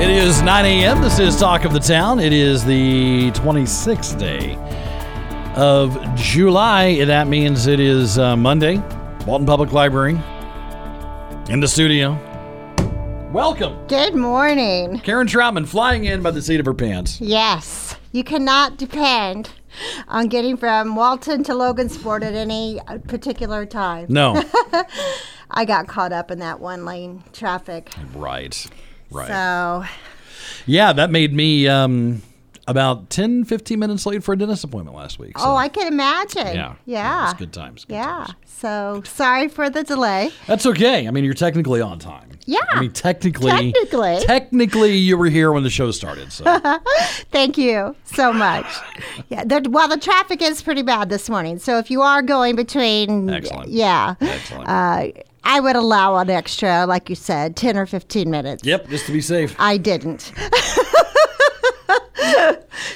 It is 9 a.m. This is Talk of the Town. It is the 26th day of July. and That means it is uh, Monday. Walton Public Library in the studio. Welcome. Good morning. Karen Troutman flying in by the seat of her pants. Yes, you cannot depend on getting from Walton to Logansport at any particular time. No. I got caught up in that one lane traffic. right. Right. So, yeah, that made me um, about 10, 15 minutes late for a dentist appointment last week. so- oh, I can imagine. Yeah. Yeah. It's good times. good Yeah. times. So, sorry for the delay. That's okay. I mean, you're technically on time. Yeah. I mean, technically. Technically. Technically, you were here when the show started. So. Thank you so much. yeah, the, well, the traffic is pretty bad this morning. So, if you are going between, Excellent. yeah, Excellent. Uh, I would allow an extra, like you said, 10 or 15 minutes. yep, just to be safe. I didn't.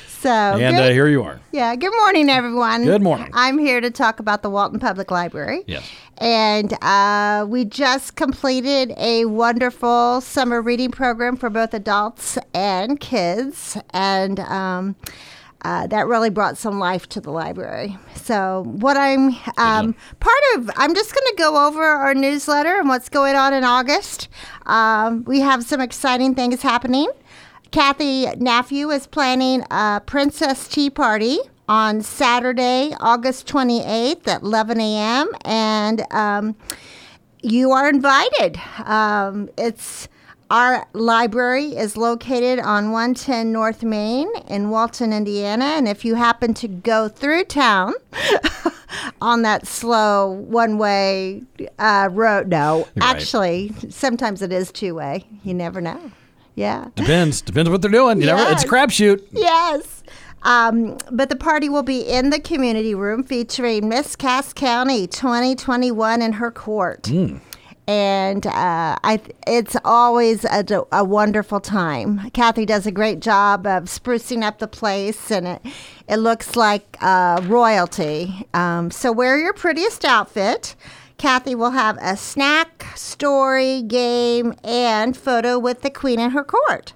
so, And good, uh, here you are. yeah, good morning, everyone. Good morning. I'm here to talk about the Walton Public Library. Yes. And uh, we just completed a wonderful summer reading program for both adults and kids. And um, uh, that really brought some life to the library. So, what I'm um, part of, I'm just going to go over our newsletter and what's going on in August. Um, we have some exciting things happening. Kathy Nephew is planning a Princess Tea Party on Saturday, August 28th at 11 a.m. And um, you are invited. Um, it's our library is located on 110 North Main in Walton, Indiana. And if you happen to go through town on that slow one way uh, road, no, actually, sometimes it is two way. You never know. Yeah. Depends. Depends what they're doing. You never. It's a Yes. crapshoot. Yes. Um, but the party will be in the community room featuring Miss Cass County 2021 in her court. And uh, I, th- it's always a wonderful time. Kathy does a great job of sprucing up the place, and it, it looks like uh, royalty. Um, so wear your prettiest outfit. Kathy will have a snack, story, game, and photo with the queen and her court.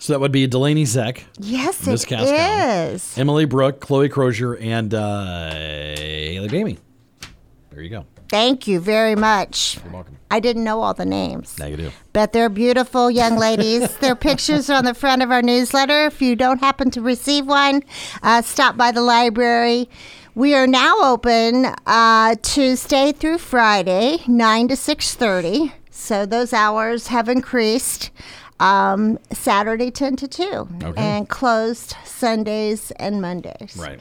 So that would be Delaney Zeck, Yes, Miss it Cass County. is. Emily Brooke, Chloe Crozier, and uh, Haley Bamey. There you go. Thank you very much. You're welcome. I didn't know all the names, Now you do. but they're beautiful young ladies. Their pictures are on the front of our newsletter. If you don't happen to receive one, uh, stop by the library. We are now open uh, Tuesday through Friday, nine to six thirty. So those hours have increased. Um, Saturday ten to two, Okay. and closed Sundays and Mondays. Right.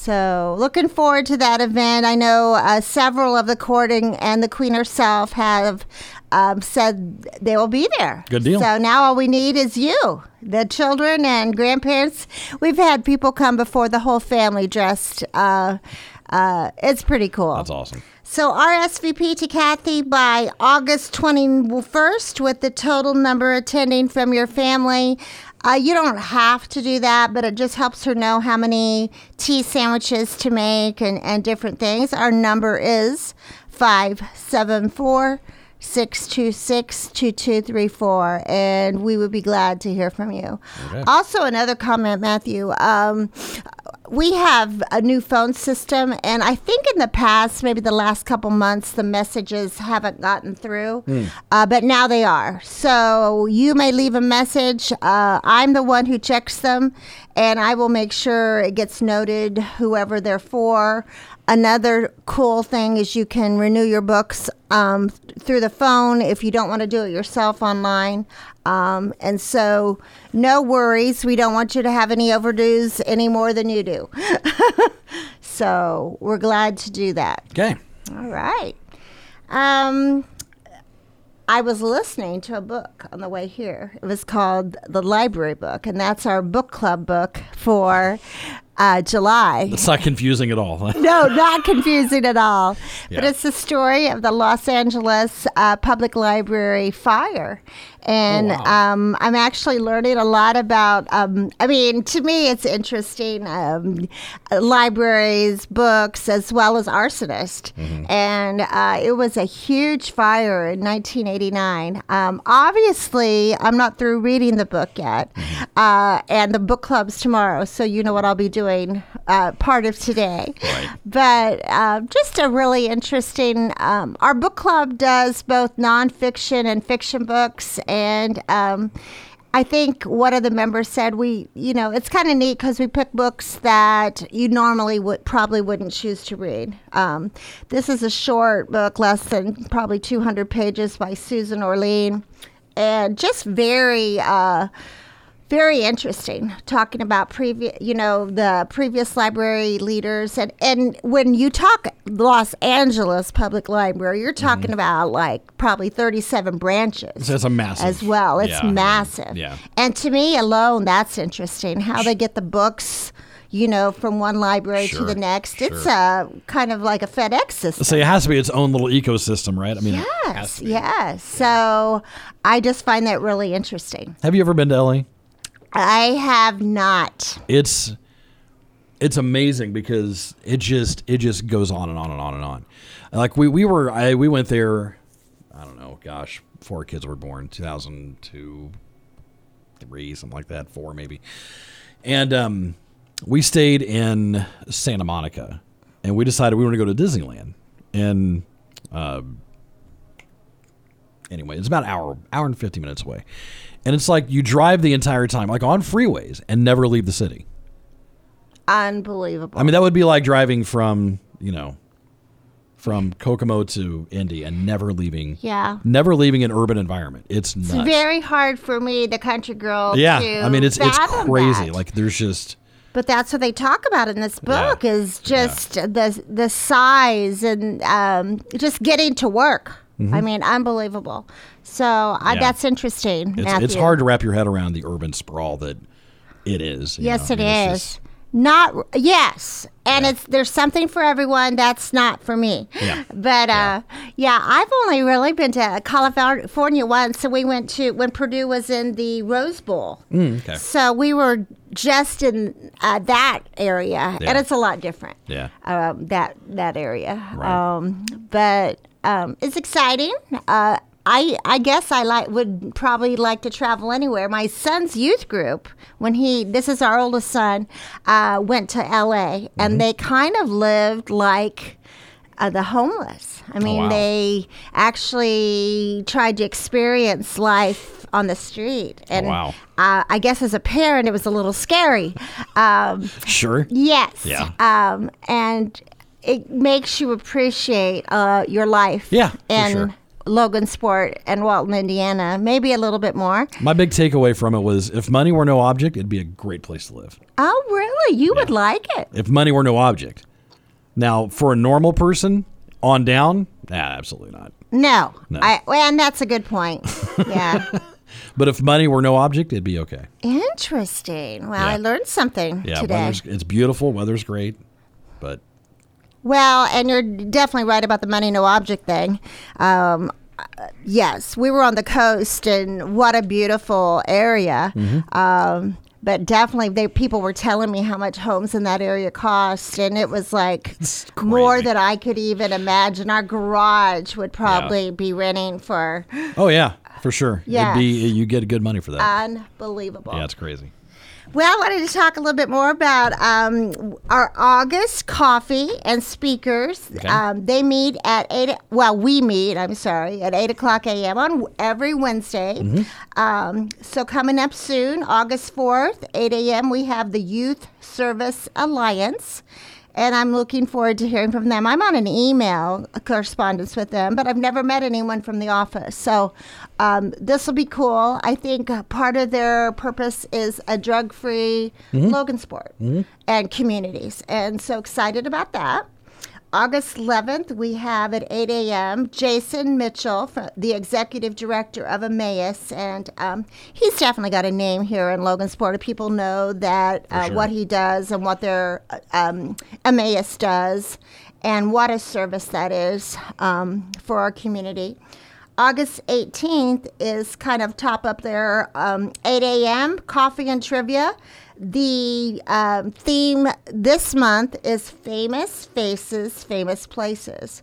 So, looking forward to that event. I know uh, several of the courting and the Queen herself have um, said they will be there. Good deal. So, now all we need is you, the children and grandparents. We've had people come before the whole family dressed. Uh, uh, it's pretty cool. That's awesome. So RSVP to Kathy by August 21st with the total number attending from your family. Uh, you don't have to do that, but it just helps her know how many tea sandwiches to make and, and different things. Our number is 574 626 2234, and we would be glad to hear from you. Okay. Also, another comment, Matthew. Um, we have a new phone system, and I think in the past, maybe the last couple months, the messages haven't gotten through, uh, but now they are. So you may leave a message. Uh, I'm the one who checks them, and I will make sure it gets noted, whoever they're for. Another cool thing is you can renew your books um, through the phone if you don't want to do it yourself online. Um, and so, no worries. We don't want you to have any overdues any more than you do. so, we're glad to do that. Okay. All right. Um, I was listening to a book on the way here. It was called The Library Book, and that's our book club book for uh, July. It's not confusing at all. no, not confusing at all. But it's the story of the Los Angeles uh, Public Library fire. And Oh, wow. um, I'm actually learning a lot about, um, I mean, to me, it's interesting um, libraries, books, as well as arsonist. Mm-hmm. And uh, it was a huge fire in 1989. Um, obviously, I'm not through reading the book yet. Mm-hmm. Uh, and the book club's tomorrow, so you know what I'll be doing uh, part of today. Right. But uh, just a really interesting. Um, our book club does both nonfiction and fiction books, and um, I think one of the members said we, you know, it's kind of neat because we pick books that you normally would probably wouldn't choose to read. Um, this is a short book, less than probably 200 pages by Susan Orlean, and just very. Uh, very interesting talking about previous you know the previous library leaders and and when you talk los angeles public library you're talking about like probably 37 branches So it's a massive. as well it's yeah, massive Yeah. and to me alone that's interesting how they get the books you know from one library to the next it's sure. uh, kind of like a fedex system So it has to be its own little ecosystem, right? I mean, yes yes so i just find that really interesting Have you ever been to LA? I have not It's it's amazing because it just it just goes on and on and on and on. Like we we were I we went there. I don't know. Gosh, four kids were born, two thousand two, three, something like that, four maybe. And um, we stayed in Santa Monica, and we decided we were going to go to Disneyland. And uh, anyway, it's about an hour, hour and fifty minutes away. And it's like you drive the entire time, like on freeways, and never leave the city. unbelievable I mean, that would be like driving from, you know, from Kokomo to Indy and never leaving. Yeah. Never leaving an urban environment. It's It's very hard for me, the country girl. yeah, I mean, it's it's crazy. that. Like there's just but that's what they talk about in this book Yeah. is just the the size and um, just getting to work. I mean, unbelievable. So uh, Mm-hmm. Yeah. that's interesting. it's it's hard to wrap your head around the urban sprawl that it is. Yes, know? it I is. just- Not yes, and Yeah. it's there's something for everyone. That's not for me. Yeah. But uh, yeah, I've only really been to California once. So we went to when Purdue was in the Rose Bowl. Mm, okay. So we were just in uh, that area, Yeah. and it's a lot different. Yeah. Um, that that area. Right. Um, but um, it's exciting. Uh, I I guess I like would probably like to travel anywhere. My son's youth group, when he this is our oldest son, uh, went to L.A. Mm-hmm. and they kind of lived like. Uh, the homeless. I mean, Oh, wow. they actually tried to experience life on the street, and wow. uh, I guess as a parent, it was a little scary. Um, Sure. Yes. Yeah. Um, and it makes you appreciate uh, your life. Yeah, and sure. Logansport and Walton, Indiana, maybe a little bit more. My big takeaway from it was if money were no object, it'd be a great place to live. Oh, really? You would like it? If money were no object. Now, for a normal person on down, nah, absolutely not. No. No. I, well, and that's a good point. Yeah. But if money were no object, it'd be okay. Interesting. Well, Yeah. I learned something Yeah, today. it's beautiful, weather's great, but Well, and you're definitely right about the money no object thing. Um, yes, we were on the coast, and what a beautiful area. Mm-hmm. Um, but definitely, they people were telling me how much homes in that area cost, and it was like more than I could even imagine. Our garage would probably be renting for oh yeah, for sure. Be you get good money for that. unbelievable. yeah, it's crazy. Well, I wanted to talk a little bit more about um, our August coffee and speakers. Okay. Um, they meet at eight. Well, we meet. I'm sorry, at eight o'clock a.m. on every Wednesday. Mm-hmm. Um, so coming up soon, August fourth, eight a.m. We have the Youth Service Alliance. And I'm looking forward to hearing from them. I'm on an email correspondence with them, but I've never met anyone from the office. So um, this will be cool. I think part of their purpose is a drug free Logansport and communities. And so excited about that. August 11th, we have at 8 a.m. Jason Mitchell, the executive director of Emmaus, and um, he's definitely got a name here in Logansport. People know that uh, sure. what he does and what their um, Emmaus does, and what a service that is um, for our community. August 18th is kind of top up there, um, 8 a.m. coffee and trivia. The um, theme this month is famous faces, famous places.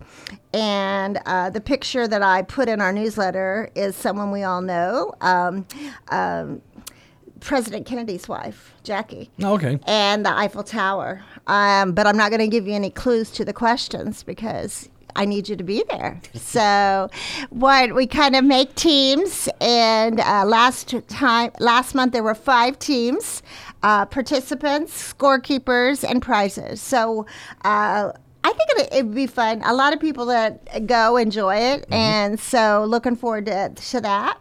And uh, the picture that I put in our newsletter is someone we all know. Um, um, President Kennedy's wife, Jackie Oh, okay. and the Eiffel Tower. Um, but I'm not going to give you any clues to the questions because I need you to be there. so, what we kind of make teams, and uh, last time, last month there were five teams, uh, participants, scorekeepers, and prizes. So. Uh, I think it, it'd be fun. A lot of people that go enjoy it, and so looking forward to, to that.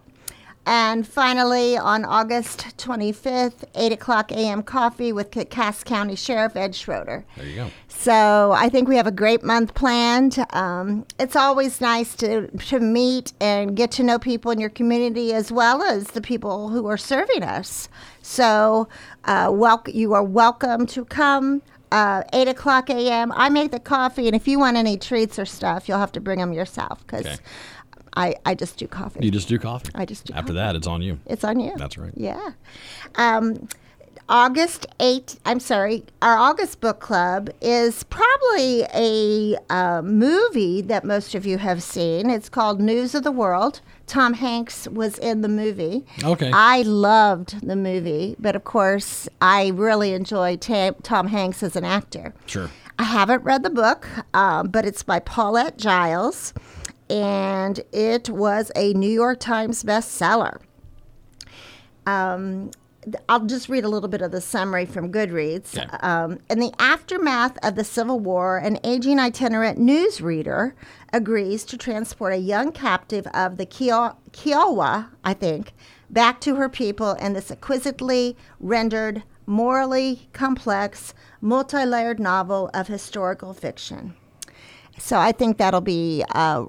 And finally, on August 25th, 8 o'clock a.m. coffee with Cass County Sheriff Ed Schroeder. There you go. So I think we have a great month planned. Um, it's always nice to, to meet and get to know people in your community as well as the people who are serving us. So uh, wel- you are welcome to come. Uh, 8 o'clock a.m. I make the coffee, and if you want any treats or stuff, you'll have to bring them yourself because Okay. I, I just do coffee. You just do coffee. I just do After coffee. that, it's on you. It's on you. That's right. Yeah. Um, August 8th, I'm sorry, our August book club is probably a uh, movie that most of you have seen. It's called News of the World. Tom Hanks was in the movie. Okay. I loved the movie, but of course, I really enjoyed Ta- Tom Hanks as an actor. Sure. I haven't read the book, um, but it's by Paulette Jiles, and it was a New York Times bestseller. Um, I'll just read a little bit of the summary from Goodreads. Okay. Um, in the aftermath of the Civil War, an aging itinerant newsreader agrees to transport a young captive of the Kio- Kiowa, I think, back to her people in this exquisitely rendered, morally complex, multi layered novel of historical fiction. So I think that'll be uh,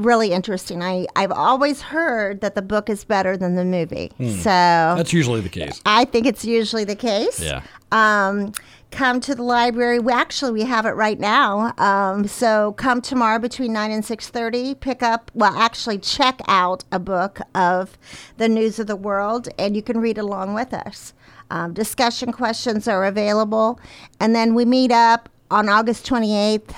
really interesting. I, I've always heard that the book is better than the movie. So That's usually the case. I think it's usually the case. Yeah. Um, come to the library. We actually we have it right now. Um, so come tomorrow between nine and six thirty. Pick up. Well, actually check out a book of the news of the world, and you can read along with us. Um, discussion questions are available, and then we meet up on August twenty eighth.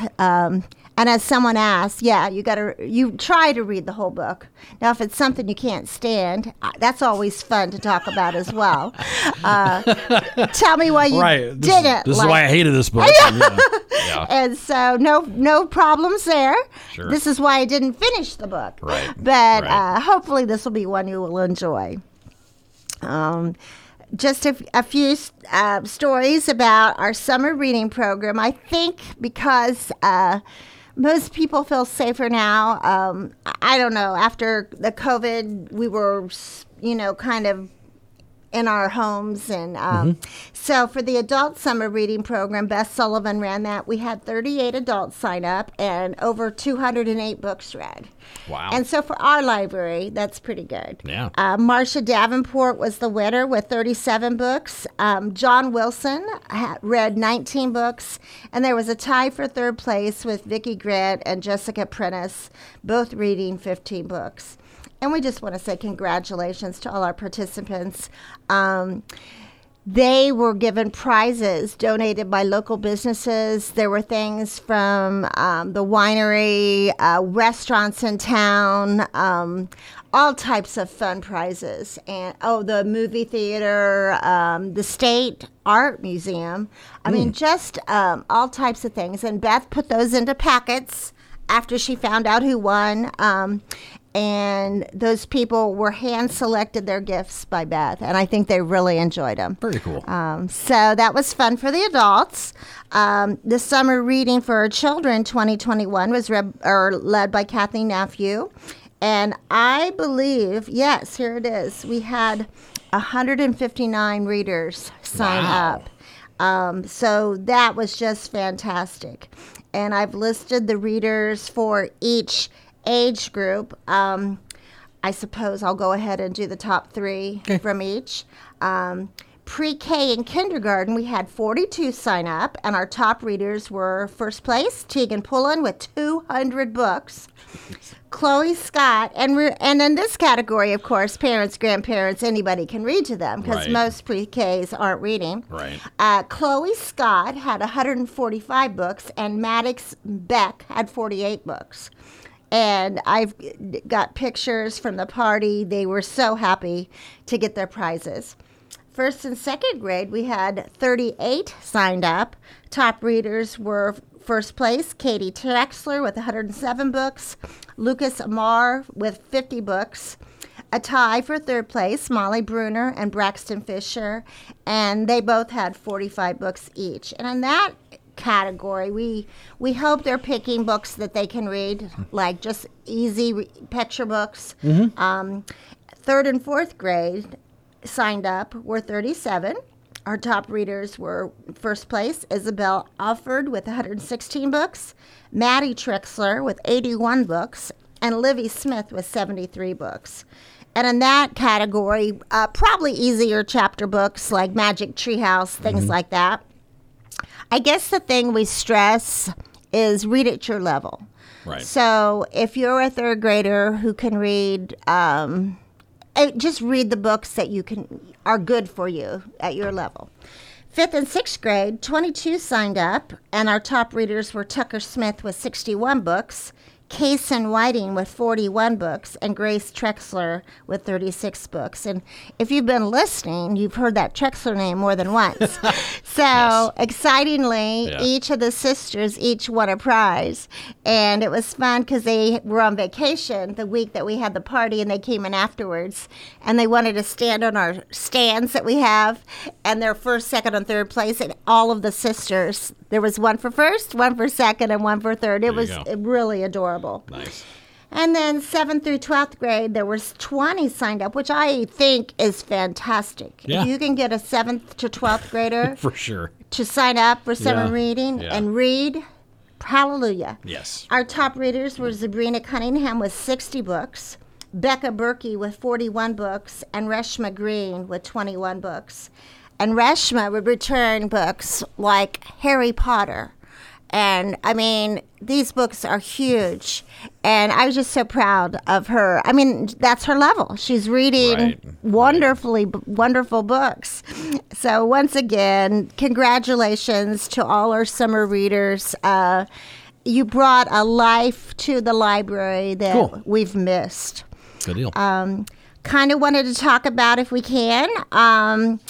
And as someone asked, yeah, you got to you try to read the whole book. Now, if it's something you can't stand, uh, that's always fun to talk about as well. Uh, tell me why you Right. This, didn't. is, this is why I hated this book. And, yeah. Yeah. and so no no problems there. Sure. This is why I didn't finish the book. Right, But right. Uh, hopefully this will be one you will enjoy. Um, just a few uh, stories about our summer reading program. I think because uh, most people feel safer now. Um, I- I don't know. After the COVID, we were, you know, kind of in our homes. And um, so for the adult summer reading program beth sullivan ran that. We had 38 adults sign up and over 208 books read. Wow. and so for our library that's pretty good. Yeah. uh, marcia davenport was the winner with 37 books. Um, john wilson read 19 books. And there was a tie for third place with vicki grant and jessica prentice both reading 15 books and we just want to say congratulations to all our participants. Um, they were given prizes donated by local businesses. There were things from um, the winery, uh, restaurants in town, um, all types of fun prizes. And oh, the movie theater, um, the state art museum. I mean, just um, all types of things. And Beth put those into packets after she found out who won. Um, and those people were hand selected their gifts by Beth, and I think they really enjoyed them. Very cool. Um, so that was fun for the adults. Um, the summer reading for our children 2021 was read, or led by Kathy Nephew. And I believe, yes, here it is. We had 159 readers sign Wow. up. Um, so that was just fantastic. and I've listed the readers for each age group. Um, I suppose I'll go ahead and do the top three from each. Um, Pre K and kindergarten, we had 42 sign up, and our top readers were first place, Tegan Pullen with 200 books. Chloe Scott, and we're, and in this category, of course, parents, grandparents, anybody can read to them because Right. most pre Ks aren't reading. Right. Uh, Chloe Scott had 145 books, and Maddox Beck had 48 books. And I've got pictures from the party. They were so happy to get their prizes. First and second grade, we had 38 signed up. Top readers were first place Katie Trexler with 107 books, Lucas Amar with 50 books. A tie for third place, Molly Bruner and Braxton Fisher, and they both had 45 books each. And that category, we we hope they're picking books that they can read, like just easy re- picture books. Um, third and fourth grade signed up were 37. Our top readers were first place Isabel Alford with 116 books, Maddie Trexler with 81 books, and Livy Smith with 73 books. And in that category, uh, probably easier chapter books like Magic Treehouse, things like that. I guess the thing we stress is read at your level. Right. So if you're a third grader who can read, um, eh, just read the books that you can are good for you at your level. Fifth and sixth grade, 22 signed up, and our top readers were Tucker Smith with 61 books, Kaysen Whiting with 41 books, and Grace Trexler with 36 books. And if you've been listening, you've heard that Trexler name more than once. so excitingly, Yeah. each of the sisters each won a prize, and it was fun because they were on vacation the week that we had the party, and they came in afterwards, and they wanted to stand on our stands that we have, and they're first, second, and third place, and all of the sisters. There was one for first, one for second, and one for third. It you was really adorable. Nice. And then seventh through twelfth grade, there was twenty signed up, which I think is fantastic. Yeah. If you can get a seventh to twelfth grader For sure. to sign up for summer Yeah. reading Yeah. and read, hallelujah. Yes. Our top readers were Sabrina Cunningham with 60 books, Becca Berkey with 41 books, and Reshma Green with 21 books. And Reshma would return books like Harry Potter. And I mean, these books are huge. And I was just so proud of her. I mean, that's her level. She's reading Right, wonderfully, b- wonderful books. So, once again, congratulations to all our summer readers. Uh, you brought a life to the library that Cool. we've missed. Good deal. Um, kind of wanted to talk about, if we can, um,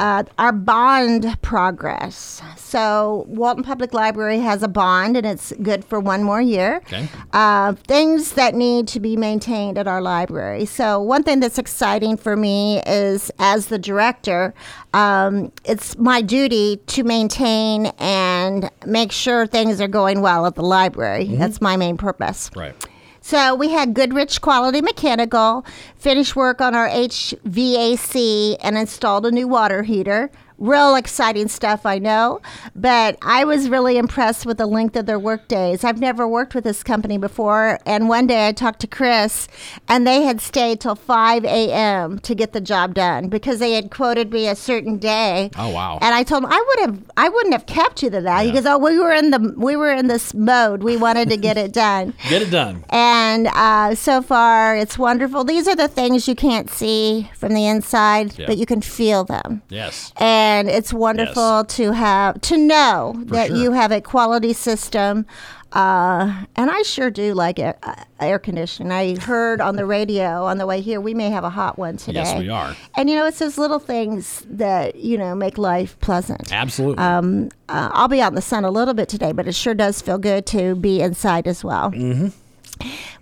uh, our bond progress. So, Walton Public Library has a bond, and it's good for one more year. Okay. Uh, things that need to be maintained at our library. So, one thing that's exciting for me is, as the director, um, it's my duty to maintain and make sure things are going well at the library. That's my main purpose. right. So we had Goodrich Quality Mechanical finish work on our HVAC and installed a new water heater. Real exciting stuff, I know. But I was really impressed with the length of their work days. I've never worked with this company before. And one day I talked to Chris, and they had stayed till 5 a.m. to get the job done because they had quoted me a certain day. Oh, wow. And I told him I would have, I wouldn't have kept you to that. He Yeah. goes, "Oh, we were in the, we were in this mode. We wanted to get it done." Get it done. And uh, so far, it's wonderful. These are the things you can't see from the inside, Yeah. but you can feel them. Yes. And it's wonderful to have to know that sure. you have a quality system. Uh, and I sure do like air, uh, air conditioning. I heard on the radio on the way here we may have a hot one today. Yes, we are. And you know, it's those little things that you know make life pleasant. Absolutely. Um, uh, I'll be out in the sun a little bit today, but it sure does feel good to be inside as well. Mm-hmm.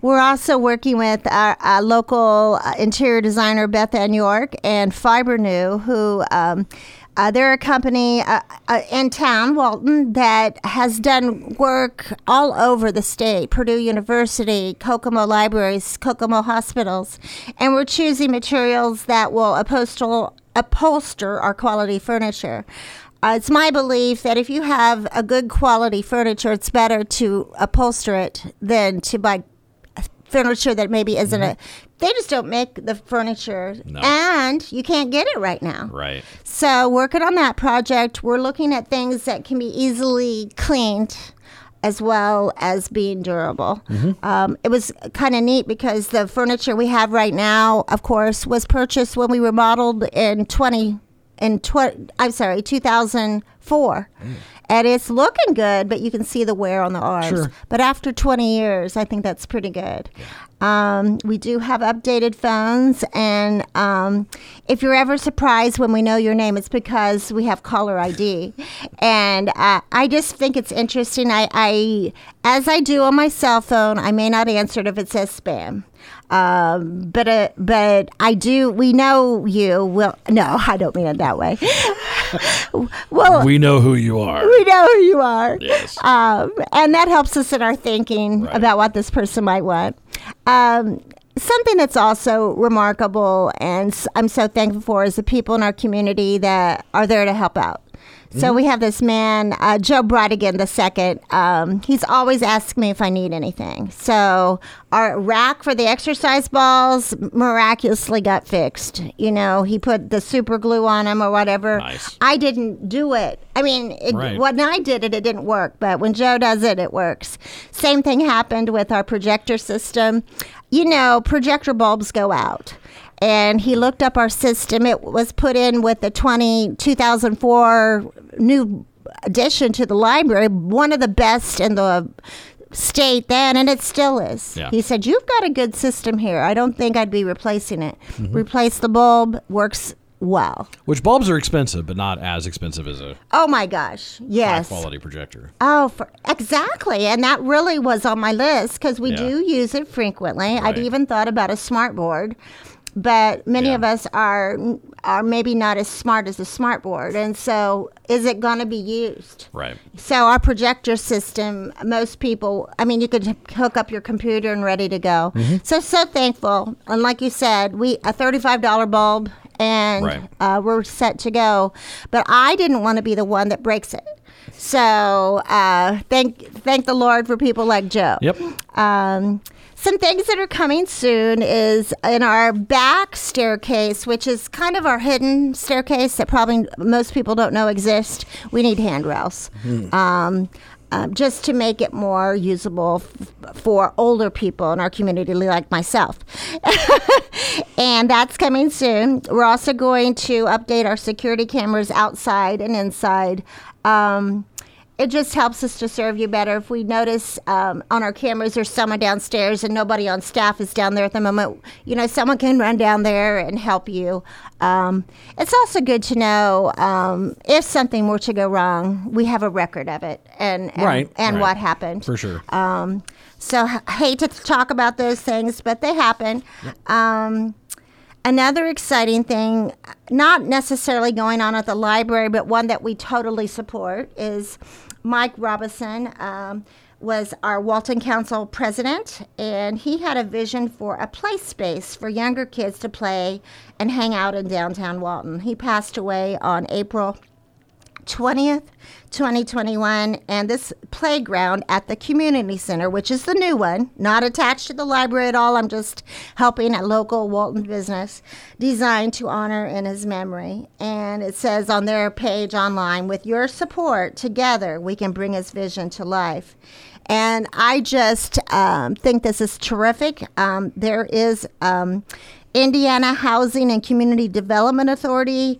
We're also working with our, our local uh, interior designer Beth Ann York and Fibernew, who um, uh, they're a company uh, uh, in town, Walton, that has done work all over the state Purdue University, Kokomo Libraries, Kokomo Hospitals. And we're choosing materials that will upholster, upholster our quality furniture. uh, it's my belief that if you have a good quality furniture, it's better to upholster it than to buy furniture that maybe isn't a. They just don't make the furniture, No. and you can't get it right now. Right. So, working on that project, we're looking at things that can be easily cleaned as well as being durable. Um, it was kind of neat because the furniture we have right now, of course, was purchased when we remodeled in 20 in tw- I'm sorry, 2004. And it's looking good, but you can see the wear on the arms. Sure. But after 20 years, I think that's pretty good. Um, we do have updated phones, and um, if you're ever surprised when we know your name, it's because we have caller ID. And uh, I just think it's interesting. I, I, as I do on my cell phone, I may not answer it if it says spam. Um, but uh, but I do. We know you. Well, no, I don't mean it that way. well, We know who you are. we know who you are. Yes. Um, and that helps us in our thinking Right. about what this person might want. Um, something that's also remarkable and I'm so thankful for is the people in our community that are there to help out. So we have this man, uh, Joe Brodigan the second. Um, he's always asked me if I need anything. So our rack for the exercise balls miraculously got fixed. You know, he put the super glue on them or whatever. Nice. I didn't do it. I mean, it, Right. when I did it, it didn't work. But when Joe does it, it works. Same thing happened with our projector system. You know, projector bulbs go out. And he looked up our system. It was put in with the 20, 2004 new addition to the library, one of the best in the state then, and it still is. Yeah. He said, You've got a good system here. I don't think I'd be replacing it. Mm-hmm. Replace the bulb, works well. Which bulbs are expensive, but not as expensive as a Oh my gosh. Yes. high quality projector. Oh, for, exactly. And that really was on my list because we Yeah. do use it frequently. Right. I'd even thought about a smart board, but many Yeah. of us are are maybe not as smart as a smart board. And so is it going to be used? Right. So our projector system, most people, I mean, you could hook up your computer and ready to go. Mm-hmm. So so thankful. And like you said, we a thirty-five dollar bulb, and Right. uh, we're set to go. But I didn't want to be the one that breaks it. So uh, thank thank the Lord for people like Joe. Yep. Um, some things that are coming soon is in our back staircase, which is kind of our hidden staircase that probably most people don't know exist. We need handrails. Um, um, just to make it more usable f- for older people in our community, like myself. and that's coming soon. We're also going to update our security cameras outside and inside. Um, it just helps us to serve you better. If we notice um, on our cameras there's someone downstairs and nobody on staff is down there at the moment, you know, someone can run down there and help you. Um, it's also good to know um, if something were to go wrong, we have a record of it and and, Right, and right. what happened. For sure. Um, so h- hate to talk about those things, but they happen. Um, another exciting thing, not necessarily going on at the library, but one that we totally support is Mike Robinson. Um, was our Walton Council president, and he had a vision for a play space for younger kids to play and hang out in downtown Walton. He passed away on April 20th, 2021, and this playground at the community center, which is the new one, not attached to the library at all. I'm just helping a local Walton business designed to honor in his memory. And it says on their page online, with your support, together we can bring his vision to life. And I just um, think this is terrific. Um, there is um, Indiana Housing and Community Development Authority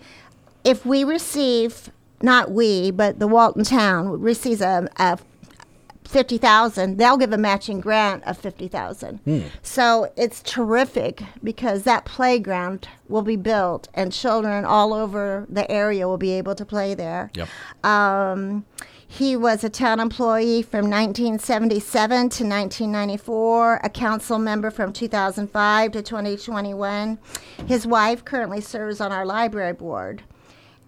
if we receive not we but the walton town receives a, a 50000 they'll give a matching grant of 50000 so it's terrific because that playground will be built and children all over the area will be able to play there Yep. um, he was a town employee from 1977 to 1994, a council member from 2005 to 2021. His wife currently serves on our library board.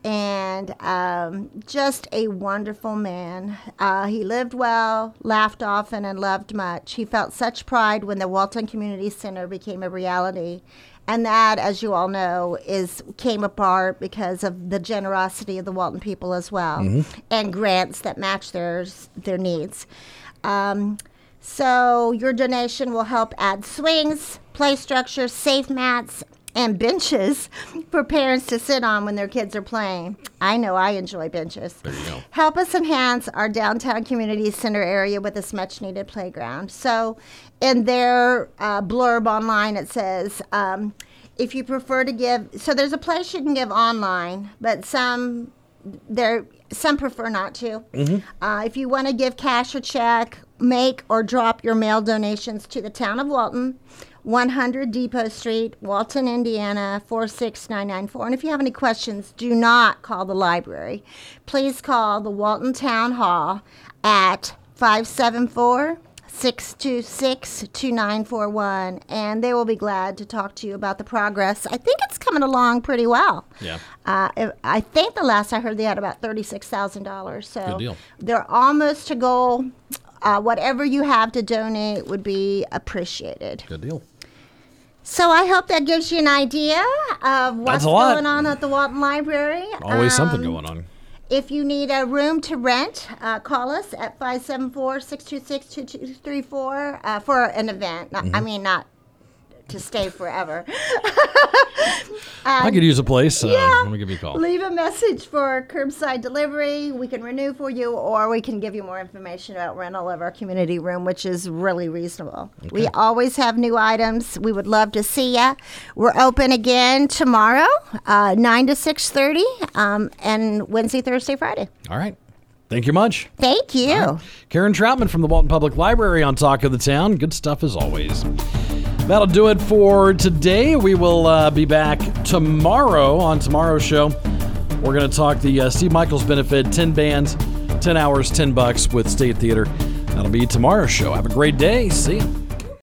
And um, just a wonderful man. Uh, he lived well, laughed often, and loved much. He felt such pride when the Walton Community Center became a reality And that, as you all know, is came apart because of the generosity of the Walton people as well, and grants that match their their needs. Um, so your donation will help add swings, play structures, safe mats, and benches for parents to sit on when their kids are playing. I know I enjoy benches. There you go. Help us enhance our downtown community center area with this much needed playground. So, in their uh, blurb online, it says, um, if you prefer to give, so there's a place you can give online, but some there some prefer not to. Uh, if you want to give cash or check, make or drop your mail donations to the town of Walton, 100 Depot Street, Walton, Indiana 46994. And if you have any questions, do not call the library. Please call the Walton Town Hall at 574 626 2941 and they will be glad to talk to you about the progress. I think it's coming along pretty well. Yeah. Uh, I think the last I heard they had about $36,000. So Good deal. they're almost to goal. Uh, whatever you have to donate would be appreciated. Good deal. So I hope that gives you an idea of what's going on at the Walton Library. Always something Um, going on. If you need a room to rent, uh, call us at 574 626 2234 uh, for an event. Mm-hmm. I mean, not to stay forever. I could use a place. Uh, yeah. Let me give you a call. Leave a message for curbside delivery. We can renew for you, or we can give you more information about rental of our community room, which is really reasonable. We always have new items. We would love to see you. We're open again tomorrow, uh, nine to six thirty, um, and Wednesday, Thursday, Friday. All right. Thank you much. Thank you. Karen Troutman from the Walton Public Library on Talk of the Town. Good stuff as always. That'll do it for today. We will uh, be back tomorrow on tomorrow's show. We're going to talk the uh, Steve Michaels benefit 10 bands, 10 hours, 10 bucks with State Theater. That'll be tomorrow's show. Have a great day. See you.